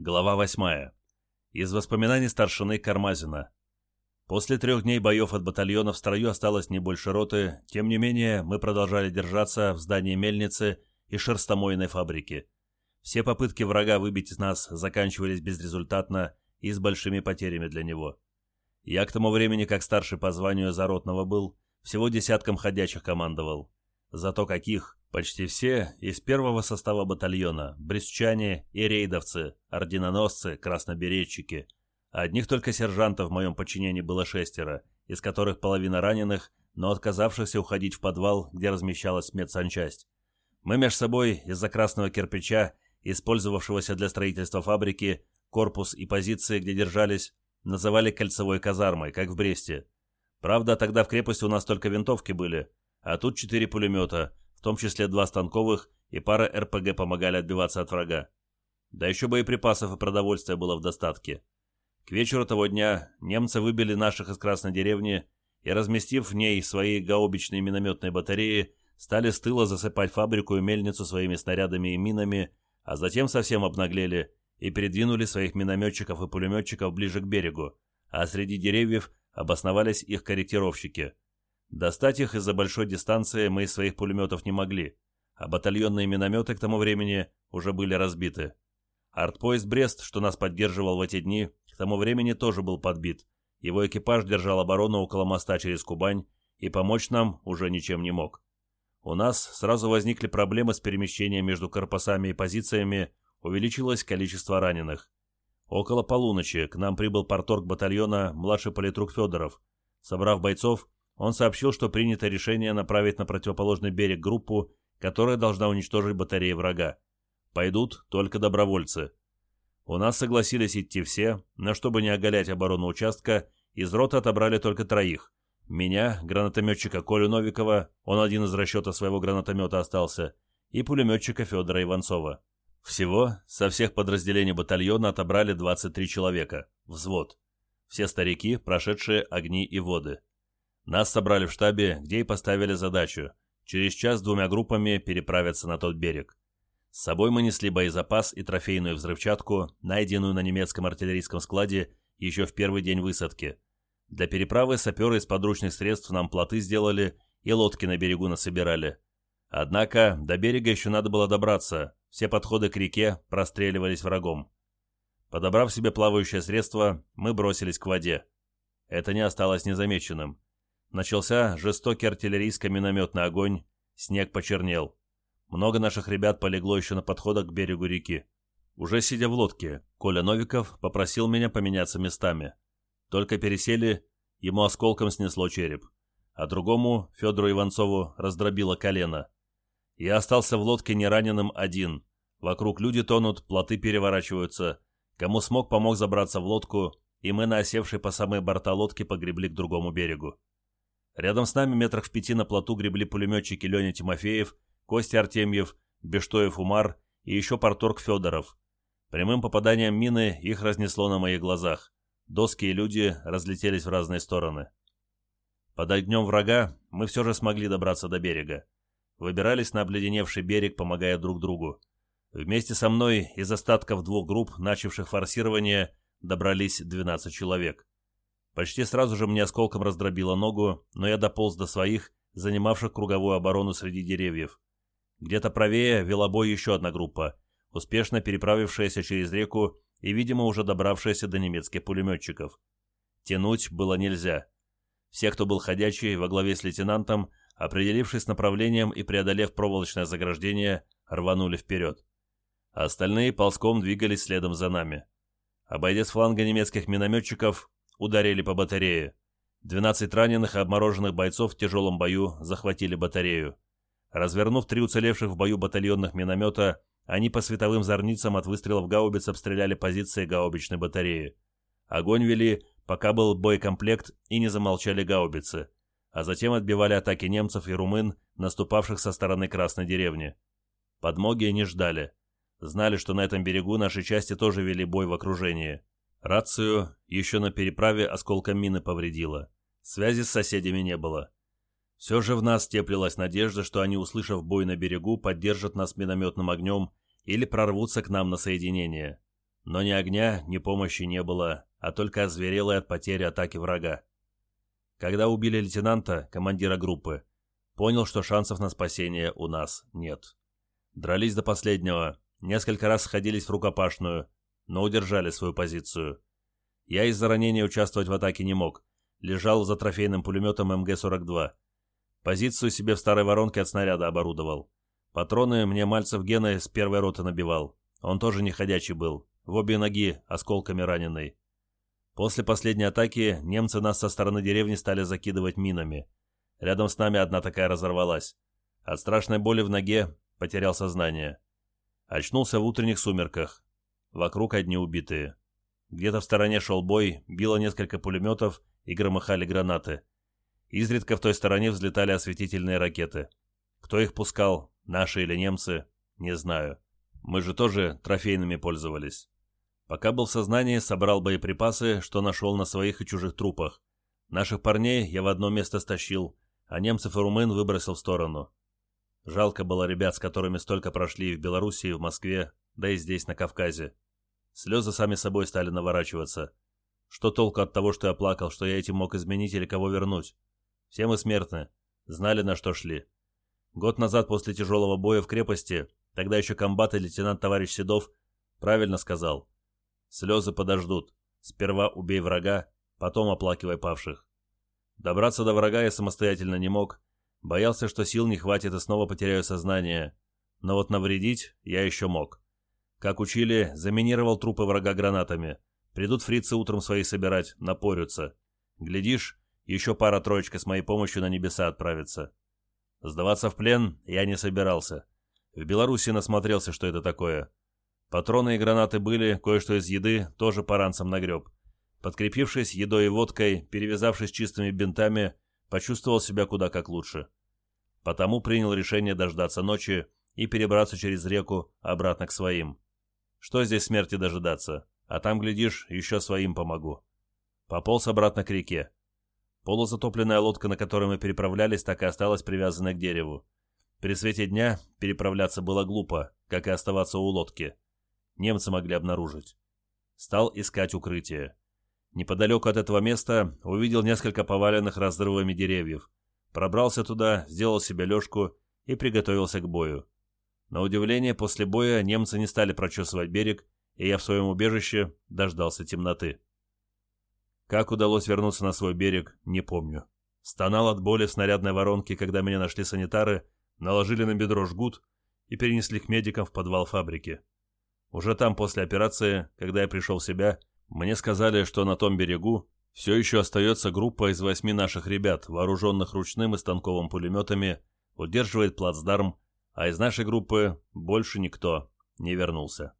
Глава 8. Из воспоминаний старшины Кармазина. После трех дней боев от батальона в строю осталось не больше роты, тем не менее мы продолжали держаться в здании мельницы и шерстомойной фабрики. Все попытки врага выбить из нас заканчивались безрезультатно и с большими потерями для него. Я к тому времени, как старший по званию заротного был, всего десятком ходячих командовал. Зато каких! Почти все из первого состава батальона, брестчане и рейдовцы, орденоносцы, красноберечики. Одних только сержантов в моем подчинении было шестеро, из которых половина раненых, но отказавшихся уходить в подвал, где размещалась медсанчасть. Мы меж собой из-за красного кирпича, использовавшегося для строительства фабрики, корпус и позиции, где держались, называли кольцевой казармой, как в Бресте. Правда, тогда в крепости у нас только винтовки были, а тут четыре пулемета – в том числе два станковых и пара РПГ помогали отбиваться от врага. Да еще боеприпасов и продовольствия было в достатке. К вечеру того дня немцы выбили наших из Красной деревни и, разместив в ней свои гаубичные минометные батареи, стали с тыла засыпать фабрику и мельницу своими снарядами и минами, а затем совсем обнаглели и передвинули своих минометчиков и пулеметчиков ближе к берегу, а среди деревьев обосновались их корректировщики – Достать их из-за большой дистанции мы из своих пулеметов не могли, а батальонные минометы к тому времени уже были разбиты. Артпоезд «Брест», что нас поддерживал в эти дни, к тому времени тоже был подбит. Его экипаж держал оборону около моста через Кубань и помочь нам уже ничем не мог. У нас сразу возникли проблемы с перемещением между корпусами и позициями, увеличилось количество раненых. Около полуночи к нам прибыл порторг батальона младший политрук Федоров. Собрав бойцов, он сообщил, что принято решение направить на противоположный берег группу, которая должна уничтожить батареи врага. Пойдут только добровольцы. У нас согласились идти все, но чтобы не оголять оборону участка, из роты отобрали только троих. Меня, гранатометчика Колю Новикова, он один из расчета своего гранатомета остался, и пулеметчика Федора Иванцова. Всего со всех подразделений батальона отобрали 23 человека, взвод. Все старики, прошедшие огни и воды. Нас собрали в штабе, где и поставили задачу через час двумя группами переправиться на тот берег. С собой мы несли боезапас и трофейную взрывчатку, найденную на немецком артиллерийском складе еще в первый день высадки. Для переправы саперы из подручных средств нам плоты сделали и лодки на берегу насобирали. Однако до берега еще надо было добраться, все подходы к реке простреливались врагом. Подобрав себе плавающее средство, мы бросились к воде. Это не осталось незамеченным. Начался жестокий артиллерийско-минометный огонь, снег почернел. Много наших ребят полегло еще на подходах к берегу реки. Уже сидя в лодке, Коля Новиков попросил меня поменяться местами. Только пересели, ему осколком снесло череп, а другому, Федору Иванцову, раздробило колено. Я остался в лодке не раненым один. Вокруг люди тонут, плоты переворачиваются. Кому смог, помог забраться в лодку, и мы на осевшей по самые борта лодки погребли к другому берегу. Рядом с нами метрах в пяти на плоту гребли пулеметчики Леня Тимофеев, Костя Артемьев, Бештоев Умар и еще порторг Федоров. Прямым попаданием мины их разнесло на моих глазах. Доски и люди разлетелись в разные стороны. Под огнем врага мы все же смогли добраться до берега. Выбирались на обледеневший берег, помогая друг другу. Вместе со мной из остатков двух групп, начавших форсирование, добрались 12 человек. Почти сразу же мне осколком раздробило ногу, но я дополз до своих, занимавших круговую оборону среди деревьев. Где-то правее вела бой еще одна группа, успешно переправившаяся через реку и, видимо, уже добравшаяся до немецких пулеметчиков. Тянуть было нельзя. Все, кто был ходячий, во главе с лейтенантом, определившись направлением и преодолев проволочное заграждение, рванули вперед. А остальные ползком двигались следом за нами. Обойдя с фланга немецких минометчиков, ударили по батарее. 12 раненых и обмороженных бойцов в тяжелом бою захватили батарею. Развернув три уцелевших в бою батальонных миномета, они по световым зорницам от выстрелов гаубиц обстреляли позиции гаубичной батареи. Огонь вели, пока был боекомплект и не замолчали гаубицы, а затем отбивали атаки немцев и румын, наступавших со стороны Красной деревни. Подмоги не ждали. Знали, что на этом берегу наши части тоже вели бой в окружении. Рацию еще на переправе осколком мины повредила. Связи с соседями не было. Все же в нас теплилась надежда, что они, услышав бой на берегу, поддержат нас минометным огнем или прорвутся к нам на соединение. Но ни огня, ни помощи не было, а только озверелой от потери атаки врага. Когда убили лейтенанта, командира группы, понял, что шансов на спасение у нас нет. Дрались до последнего, несколько раз сходились в рукопашную, но удержали свою позицию. Я из-за ранения участвовать в атаке не мог, лежал за трофейным пулеметом МГ-42. Позицию себе в старой воронке от снаряда оборудовал. Патроны мне Мальцев Гена с первой роты набивал. Он тоже не ходячий был, в обе ноги осколками раненый. После последней атаки немцы нас со стороны деревни стали закидывать минами. Рядом с нами одна такая разорвалась. От страшной боли в ноге потерял сознание. Очнулся в утренних сумерках. Вокруг одни убитые. Где-то в стороне шел бой, било несколько пулеметов и громыхали гранаты. Изредка в той стороне взлетали осветительные ракеты. Кто их пускал, наши или немцы, не знаю. Мы же тоже трофейными пользовались. Пока был в сознании, собрал боеприпасы, что нашел на своих и чужих трупах. Наших парней я в одно место стащил, а немцев и румын выбросил в сторону. Жалко было ребят, с которыми столько прошли и в Белоруссии, и в Москве, да и здесь, на Кавказе. Слезы сами собой стали наворачиваться. Что толку от того, что я плакал, что я этим мог изменить или кого вернуть? Все мы смертны, знали, на что шли. Год назад после тяжелого боя в крепости, тогда еще комбат и лейтенант товарищ Седов правильно сказал. Слезы подождут. Сперва убей врага, потом оплакивай павших. Добраться до врага я самостоятельно не мог. Боялся, что сил не хватит и снова потеряю сознание. Но вот навредить я еще мог. Как учили, заминировал трупы врага гранатами. Придут фрицы утром свои собирать, напорются. Глядишь, еще пара-троечка с моей помощью на небеса отправится. Сдаваться в плен я не собирался. В Беларуси насмотрелся, что это такое. Патроны и гранаты были, кое-что из еды тоже по ранцам нагреб. Подкрепившись едой и водкой, перевязавшись чистыми бинтами, почувствовал себя куда как лучше. Потому принял решение дождаться ночи и перебраться через реку обратно к своим. Что здесь смерти дожидаться? А там, глядишь, еще своим помогу. Пополз обратно к реке. Полузатопленная лодка, на которой мы переправлялись, так и осталась привязанной к дереву. При свете дня переправляться было глупо, как и оставаться у лодки. Немцы могли обнаружить. Стал искать укрытие. Неподалеку от этого места увидел несколько поваленных разрывами деревьев. Пробрался туда, сделал себе лёжку и приготовился к бою. На удивление, после боя немцы не стали прочесывать берег, и я в своем убежище дождался темноты. Как удалось вернуться на свой берег, не помню. Стонал от боли в снарядной воронке, когда меня нашли санитары, наложили на бедро жгут и перенесли к медикам в подвал фабрики. Уже там, после операции, когда я пришел в себя, мне сказали, что на том берегу все еще остается группа из восьми наших ребят, вооруженных ручным и станковым пулеметами, удерживает плацдарм, а из нашей группы больше никто не вернулся.